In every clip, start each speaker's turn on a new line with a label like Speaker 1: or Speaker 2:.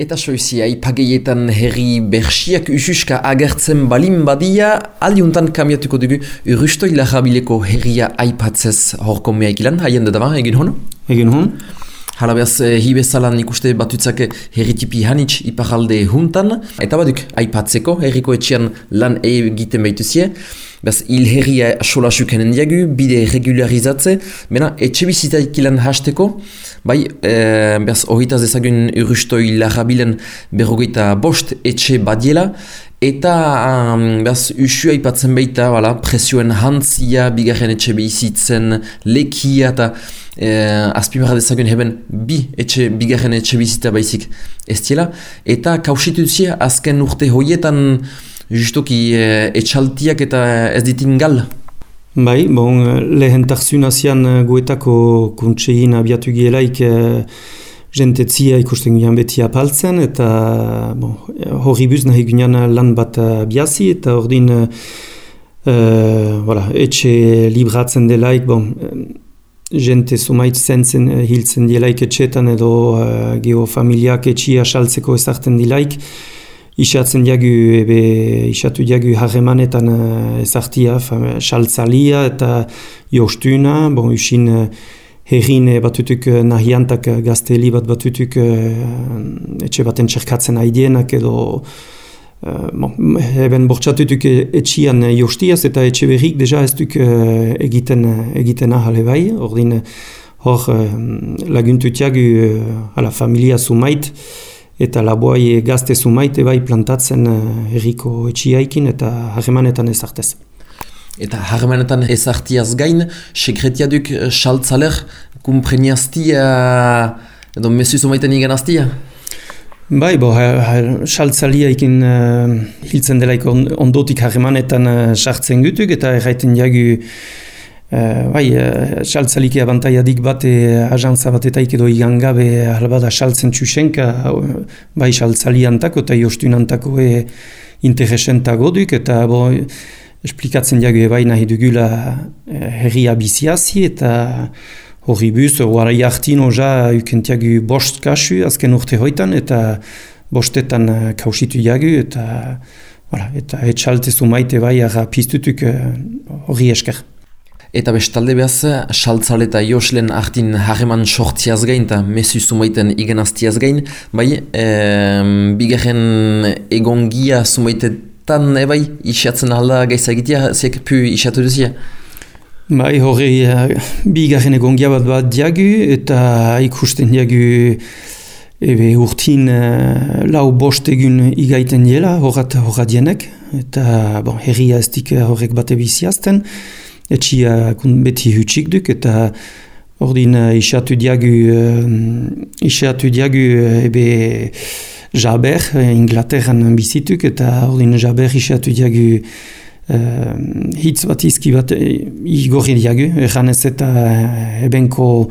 Speaker 1: Eta soizia, ipageietan herri berxiak ususka agertzen balin badia, aldiuntan kamiatuko dugu urustoi lahabileko herria aipatzez horko meaikilan, haien da egin hon?
Speaker 2: Egin hon.
Speaker 1: Hala behaz, eh, hi bezalan ikuste batutzak herritipi hanitz ipagalde juntan, eta baduk aipatzeko herriko etxean lan egiten behituzie, Bez, hil herria sola sukenen diagu, bide regularizatze, bena, etxe bizitaik ilan hasteko, bai, e, bez, ohitaz ezagun urustoi larabilen berrogeita bost etxe badiela, eta, um, bez, usua ipatzen baita, wala, presioen hantzia, bigarren etxe bizitzen, lekia, eta e, azpimarra dezagun heben bi etxe, bigarren etxe bizita baizik ez diela, eta kausitu azken urte hoietan, justuki e, etxaltiak eta ez ditin gal.
Speaker 2: Bai, bon, lehen tarzun azian eh, guetako kuntsein abiatu gielaik e, jentetzia ikusten gian beti apaltzen eta bon, horri buz nahi ginen lan bat biazi eta ordin e, voilà, etxe libratzen delaik, bon, jente sumait zentzen hiltzen dielaik etxetan edo uh, geho familiak etxia saltzeko ezartzen dilaik, isatzen diagu, ebe, isatu diagu harremanetan uh, ezartia, saltzalia eta jostuna, bon, usin uh, herrin batutuk uh, nahiantak uh, gazteli bat batutuk uh, etxe baten txerkatzen haidienak edo uh, eben bortxatutuk etxian jostiaz eta etxe berrik deja ez duk uh, egiten, egiten ahale bai, ordin hor uh, laguntutiagu uh, ala familia sumait, eta laboai gazte zumaite bai plantatzen uh, herriko etxiaikin eta harremanetan ezartez.
Speaker 1: Eta harremanetan ezartiaz gain, sekretiaduk eh, saltzaler kumpreniaztia edo mesu zumaiten igen aztia?
Speaker 2: Bai, bo, saltzalia ikin uh, hiltzen delaik ondotik harremanetan sartzen uh, gutuk eta erraiten jagu Uh, bai, uh, saltzalik abantaiadik bat uh, agantza bat eta ikedo igangabe halbada saltzen txusenka uh, bai saltzaliantako eta jostunantako e, interesentago duk eta bo, esplikatzen diago bai nahi dugula uh, herria biziazi eta horri buz, horra jartin oza ukentiagu bost kasu azken urte hoitan eta bostetan uh, kausitu jagu eta voilà, eta etxaltezu maite bai arra piztutuk horri uh, esker.
Speaker 1: Eta bestalde behaz, saltzale eta joslen hartin harreman sortziaz gain eta mesu sumaiten igenaztiaz gain, bai, e, bigarren egongia sumaitetan ebai, isiatzen alda gaizagitia, zek pu isiatu duzia?
Speaker 2: Bai, hori, uh, bigarren egongia bat bat diagu, eta ikusten diagu ebe urtin uh, lau bost egun igaiten diela, horrat horrat eta bon, herria ez dik horrek bate biziazten, etxia beti hutsik duk eta ordin uh, diagu uh, diagu ebe Jaber, Inglaterran bizituk eta ordin Jaber isatu diagu uh, hitz bat izki bat igorri diagu, erran ez eta ebenko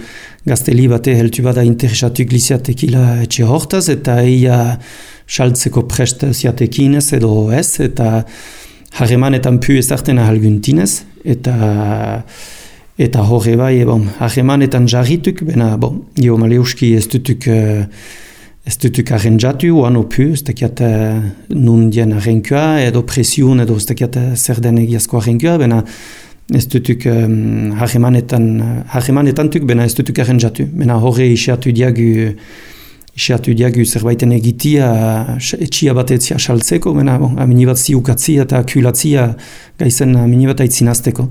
Speaker 2: gazteli bate heltu bada interesatuk liziatekila etxe hortaz eta ia saltzeko prest ziatekinez edo ez eta harremanetan pu ezartena halguntinez, eta eta horre bai, bon, harremanetan jarrituk, bena, bon, jo maleuski ez dutuk uh, ez dutuk arrenjatu, oan opu, ez dakiat uh, nun dien arrenkua, edo presion, edo ez dakiat zer den egiazko arrenkua, bena ez dutuk um, harremanetan, harremanetan tuk, bena ez dutuk arrenjatu, bena horre isiatu diagu Isiatu diagu zerbaiten egitia etxia bat etzia saltzeko, mena bon, amini bat ziukatzia eta kulatzia gaizen amini bat aitzin azteko.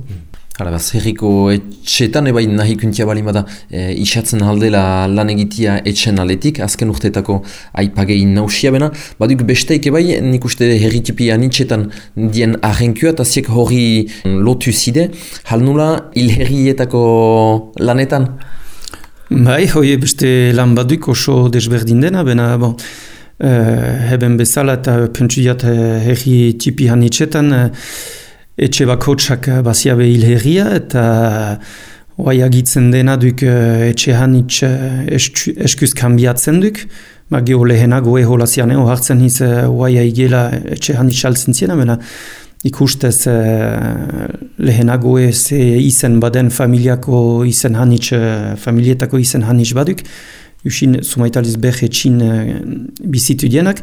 Speaker 1: Hala, bat zerriko etxetan ebain nahi kuntia bali bada e, isatzen aldela lan egitia etxen aletik, azken urteetako aipagein nausia bena. Baduk besteik ebai, nik uste herritipi anitxetan dien ahenkua eta ziek hori lotu zide. Hal nula hilherrietako lanetan?
Speaker 2: Bai, hoi beste lan baduk oso desberdin dena, bena, bon, uh, heben bezala eta pentsuiat uh, herri tipi hanitzetan, uh, etxe bakotsak baziabe hil herria, eta oai agitzen dena duk uh, etxe hanitz uh, eskuz kambiatzen duk, ba, geho lehenago eho lazian, hartzen hiz oai uh, aigela etxe hanitz altzen ziena, bena, ikustez uh, lehenago ez izen baden familiako izen hanitz, uh, familietako izen hanitz baduk, usin sumaitaliz behe etxin bizitu dienak,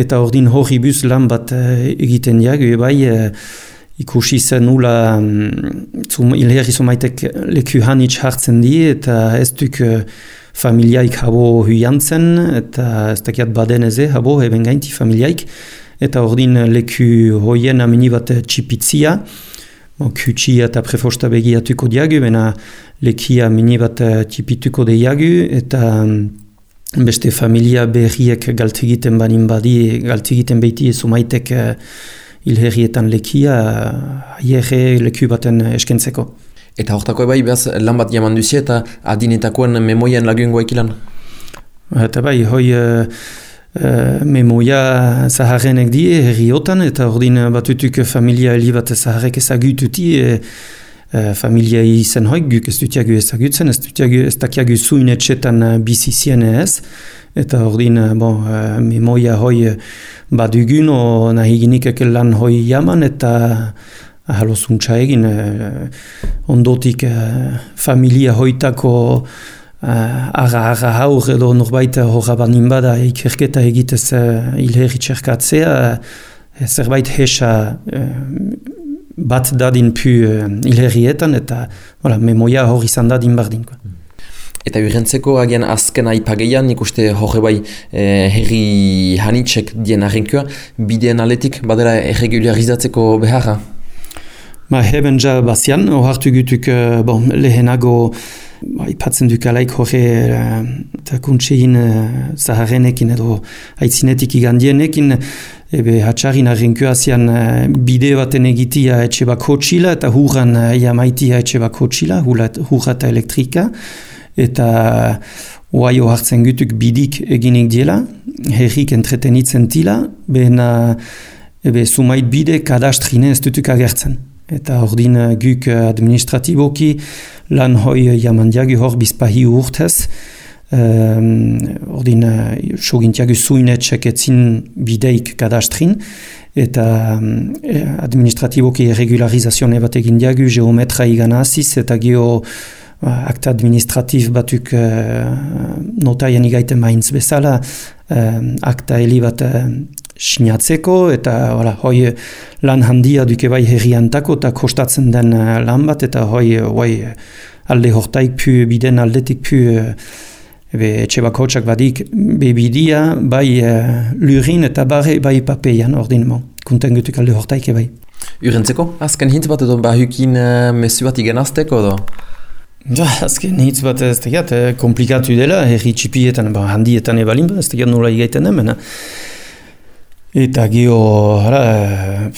Speaker 2: eta ordin hori buz lan bat egiten diagu, bai, ikusi zen nula zum ilherri sumaitek leku hanitz hartzen di, eta ez duk familiaik habo huiantzen, eta ez dakiat baden eze, habo eben gainti familiaik, eta ordin leku hoien amini bat txipitzia, kutsi eta prefosta begiatuko diagu, bena lekia mini bat txipituko diagu, eta beste familia berriek galtegiten banin badi, galtegiten behiti sumaitek hilherrietan lekia hierre leku baten eskentzeko.
Speaker 1: Eta hortako bai, behaz, lan bat jaman duzi eta adinetakoen memoian lagungoa ikilan?
Speaker 2: Eta bai, hoi uh, uh, memoia zaharrenek die herriotan, eta ordin batutuk familia heli bat zaharrek ezagututi, e, uh, familia izen hoik guk ez dutiagu ezagutzen, ez dutiagu ez dakiagu zuinetxetan bizizien ez, eta ordin bon, uh, memoia hoi badugun, o nahi ginik lan hoi jaman, eta ahalo zuntza egin uh, ondotik uh, familia hoitako uh, ara ara haur edo norbait horra banin bada ikerketa egitez uh, ilherri txerkatzea, uh, zerbait hesa bat dadin pu uh, ilherrietan, eta voilà, memoia hori izan dadin bardin.
Speaker 1: Eta urrentzeko agian azken aipageian, nik uste horre bai eh, herri hanitxek dien arrenkua, bidean aletik badera erregularizatzeko beharra?
Speaker 2: Ba, heben ja bazian, ohartu gutuk uh, bon, lehenago ba, ipatzen duk alaik horre uh, eta kuntsein zaharrenekin edo aitzinetik igandienekin, ebe hatxarin arrenkua zian bide baten egitia etxe bako txila eta hurran jamaitia etxe bako txila, hurra eta elektrika eta oaio hartzen gutuk bidik eginik diela, herrik entretenitzen tila, behena ebe sumait bide kadastrine ez dutuk agertzen. Eta ordin guk administratiboki lan hoi jaman diagu hor bizpahi urtez, um, ordin sogintiagu zuinetxek etzin bideik kadastrin, eta um, administratiboki regularizazioa bat egin diagu geometra igana eta geo Ba, akta administrativ batuk uh, notaien igaiten mainz bezala, uh, akta heli bat uh, sinatzeko, eta hola, hoi lan handia duke bai herriantako, eta kostatzen den uh, lan bat, eta hoi, hoi alde hortaik pu, biden aldetik pu, uh, ebe etxe bakotsak badik, bebidia, bai uh, lurin eta bare bai papeian ordinemo, kunten gutuk alde hortaik bai.
Speaker 1: Urentzeko, azken hintz bat edo bahukin uh, mesu bat igenazteko edo?
Speaker 2: Ja, azken hitz bat ez tegiat, eh, komplikatu dela, herri txipietan, ba, handietan ebalin bat, ez tegiat nola igaiten hemen. Eta geho, hala,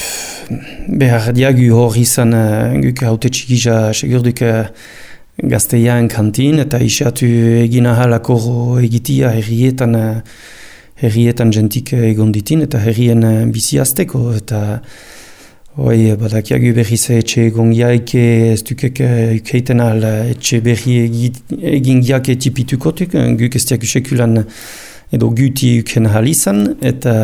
Speaker 2: behar diagu hor izan, eh, guk haute txikisa segurduk eh, gazteian kantin, eta isatu egin ahalako egitia herrietan, herrietan jentik egonditin, eta herrien biziazteko, eta Hoi, badakiagu berri ze etxe egongiaik ez dukek ukeiten al etxe berri egingiak etipitukotuk, guk ez diak usekulan edo guti uken izan, eta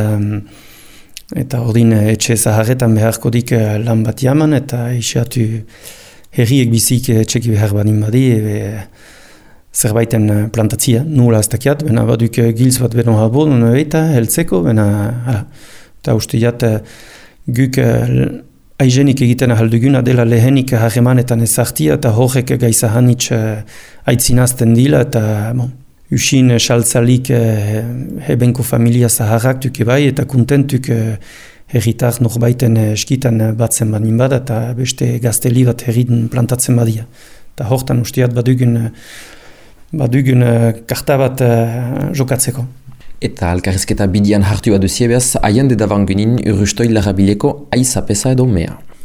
Speaker 2: eta ordin etxe zaharretan beharko dik lan bat jaman, eta isiatu herriek bizik etxeki behar banin badi, ebe zerbaiten plantatzia, nula ez dakiat, bena baduk gilz bat beno habo, eta heltzeko, bena, eta uste jat, guk aizenik egiten ahalduguna dela lehenik harremanetan ezartia eta horrek gaiza hanitz uh, aitzinazten dila eta bon, usin uh, saltzalik uh, hebenko familia zaharrak duke bai eta kontentuk uh, herritar norbaiten eskitan uh, batzen banin bada eta beste gazteli bat herriten plantatzen badia. Eta hortan usteat badugun, badugun uh, karta bat uh, jokatzeko.
Speaker 1: Eta alkarrizketa bidian hartu bat duziebeaz, aian dedavan genin urrustoi larabileko aizapesa edo mea.